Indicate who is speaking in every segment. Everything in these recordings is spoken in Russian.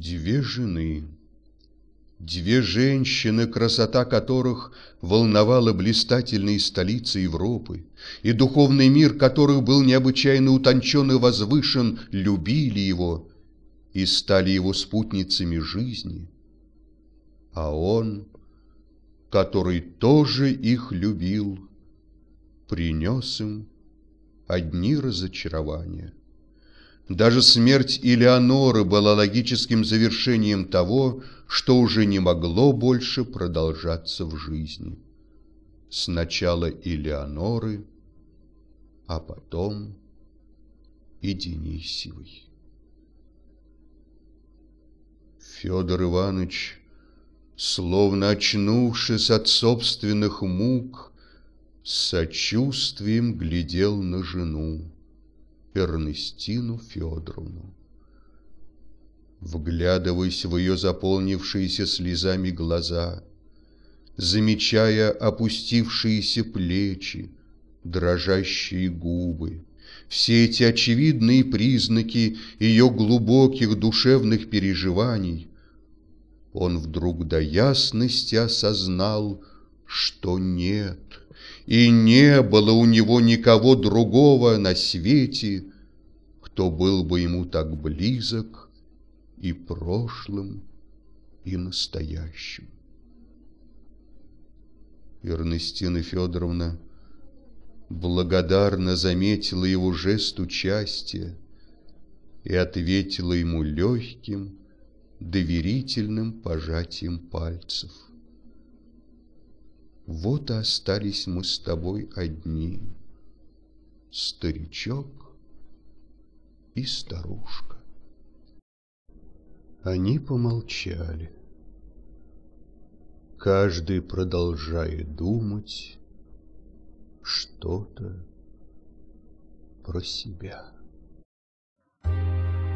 Speaker 1: Две жены, две женщины, красота которых волновала блистательные столицы Европы, и духовный мир которых был необычайно утончен и возвышен, любили его и стали его спутницами жизни. А он, который тоже их любил, принес им одни разочарования. Даже смерть Илеоноры была логическим завершением того, что уже не могло больше продолжаться в жизни. Сначала Илеоноры, а потом и Денисевой. Федор Иванович, словно очнувшись от собственных мук, с сочувствием глядел на жену, Эрнестину Федоровну. Вглядываясь в ее заполнившиеся слезами глаза, замечая опустившиеся плечи, дрожащие губы, все эти очевидные признаки ее глубоких душевных переживаний, он вдруг до ясности осознал, что нет, и не было у него никого другого на свете, кто был бы ему так близок и прошлым, и настоящим. Эрнестина Федоровна благодарно заметила его жест участия и ответила ему легким, доверительным пожатием пальцев. Вот и остались мы с тобой одни, старичок и старушка. Они помолчали. Каждый продолжая думать что-то про себя.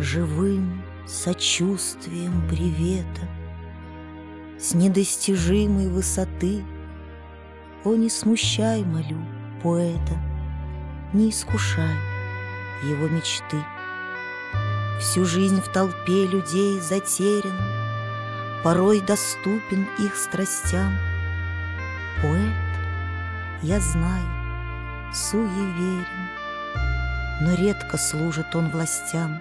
Speaker 2: Живым сочувствием привета С недостижимой высоты О, не смущай, молю, поэта, Не искушай его мечты. Всю жизнь в толпе людей затерян, Порой доступен их страстям. Поэт, я знаю, суеверен, Но редко служит он властям.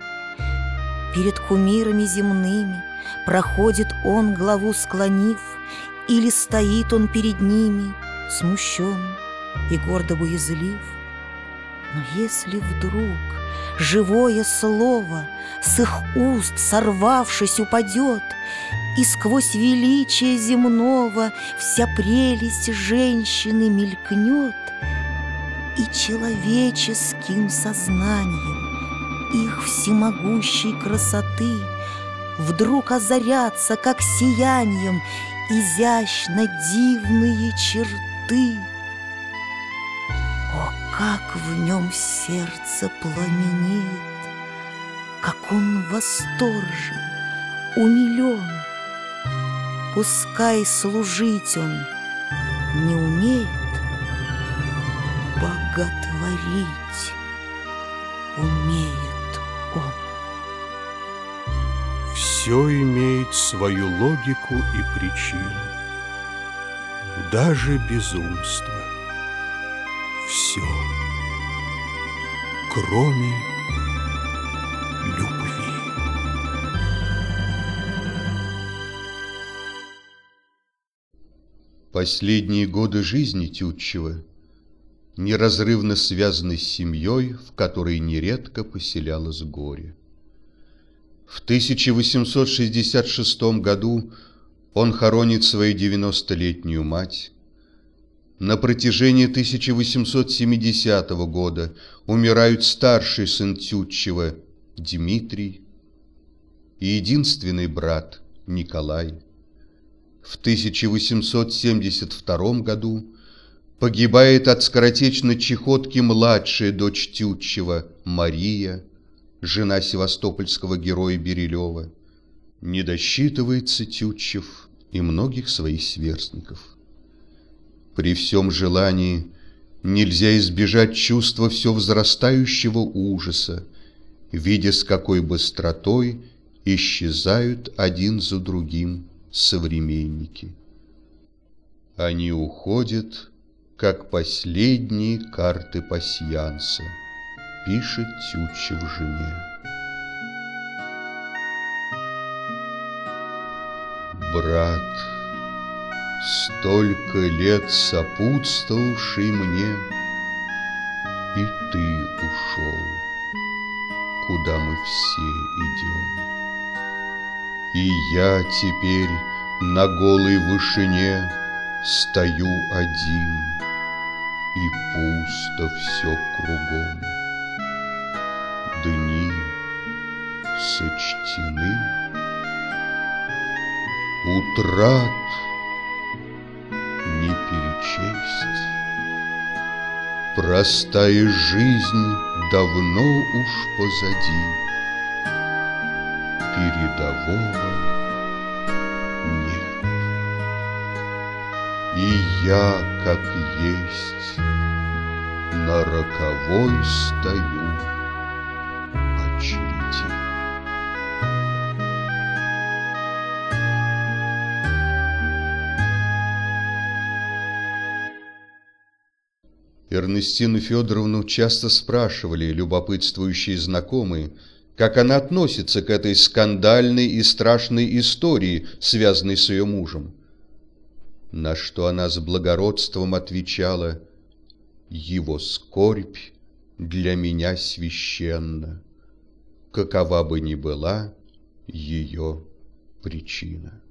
Speaker 2: Перед кумирами земными Проходит он, главу склонив, Или стоит он перед ними, Смущен и гордо боязлив. Но если вдруг живое слово С их уст сорвавшись упадет, И сквозь величие земного Вся прелесть женщины мелькнет, И человеческим сознанием их всемогущей красоты Вдруг озарятся, как сиянием, Изящно дивные черты. О, как в нем сердце пламенеет, Как он восторжен, умилен. Пускай служить он не умеет, Боготворить умеет.
Speaker 1: Все имеет свою логику и причину, даже безумство. Все, кроме любви. Последние годы жизни Тютчева неразрывно связаны с семьей, в которой нередко поселялось горе. В 1866 году он хоронит свою 90-летнюю мать. На протяжении 1870 года умирают старший сын Тютчева Дмитрий и единственный брат Николай. В 1872 году погибает от скоротечной чехотки младшая дочь Тютчева Мария – жена севастопольского героя Берилева, не досчитывается Тютчев и многих своих сверстников. При всем желании нельзя избежать чувства все возрастающего ужаса, видя с какой быстротой исчезают один за другим современники. Они уходят, как последние карты пасьянса, пишет Тютчев жене. Брат, столько лет сопутствовавший мне, И ты ушел, куда мы все идем. И я теперь на голой вышине Стою один, и пусто все кругом. Дни сочтены, утрат не перечесть. Простая жизнь давно уж позади, Передового нет. И я, как есть, на роковой стою очереди. Эрнестину Федоровну часто спрашивали любопытствующие знакомые, как она относится к этой скандальной и страшной истории, связанной с ее мужем. На что она с благородством отвечала «Его скорбь для меня священна, какова бы ни была ее причина».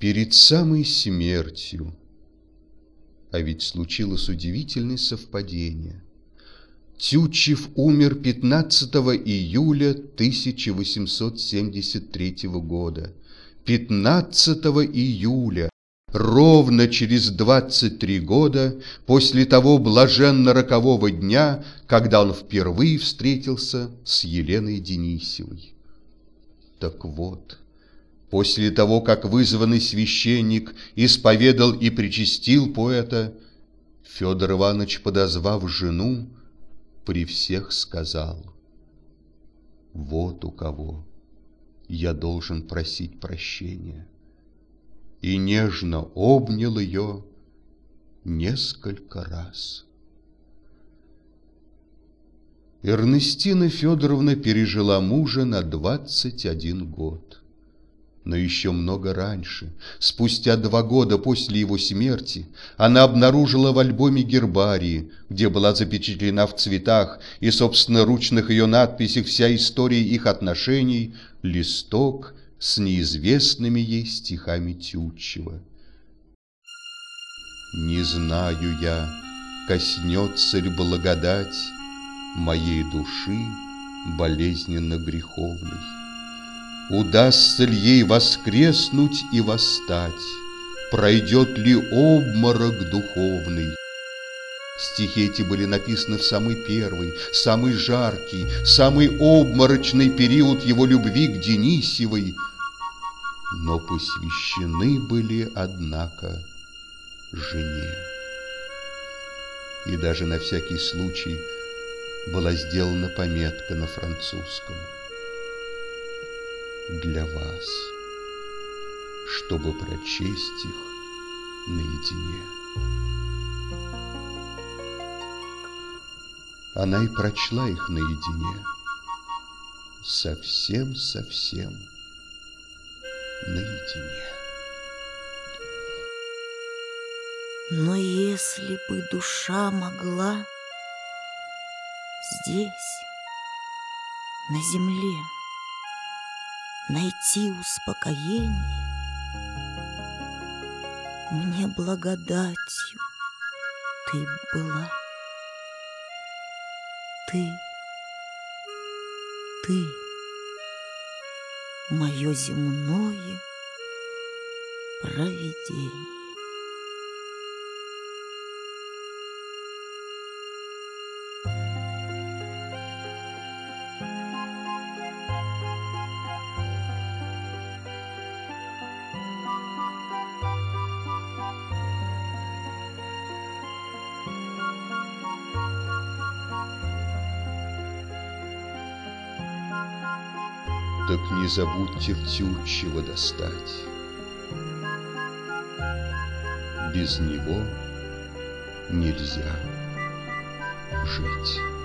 Speaker 1: Перед самой смертью а ведь случилось удивительное совпадение. Тютчев умер 15 июля 1873 года. 15 июля, ровно через 23 года после того блаженно-рокового дня, когда он впервые встретился с Еленой Денисевой. Так вот, После того, как вызванный священник исповедал и причастил поэта, Федор Иванович, подозвав жену, при всех сказал, «Вот у кого я должен просить прощения». И нежно обнял ее несколько раз. Эрнестина Федоровна пережила мужа на двадцать один год. Но еще много раньше, спустя два года после его смерти, она обнаружила в альбоме гербарии, где была запечатлена в цветах и собственноручных ее надписях вся история их отношений, листок с неизвестными ей стихами Тютчева. Не знаю я, коснется ли благодать моей души болезненно греховной. Удастся ли ей воскреснуть и восстать? Пройдет ли обморок духовный? Стихи эти были написаны в самый первый, самый жаркий, самый обморочный период его любви к Денисевой, но посвящены были, однако, жене. И даже на всякий случай была сделана пометка на французском – для вас, чтобы прочесть их наедине. Она и прочла их наедине, совсем-совсем наедине.
Speaker 2: Но если бы душа могла здесь, на земле, найти успокоение, мне благодатью ты была. Ты, ты, мое земное провидение.
Speaker 1: Так не забудьте Птючева достать. Без него нельзя жить.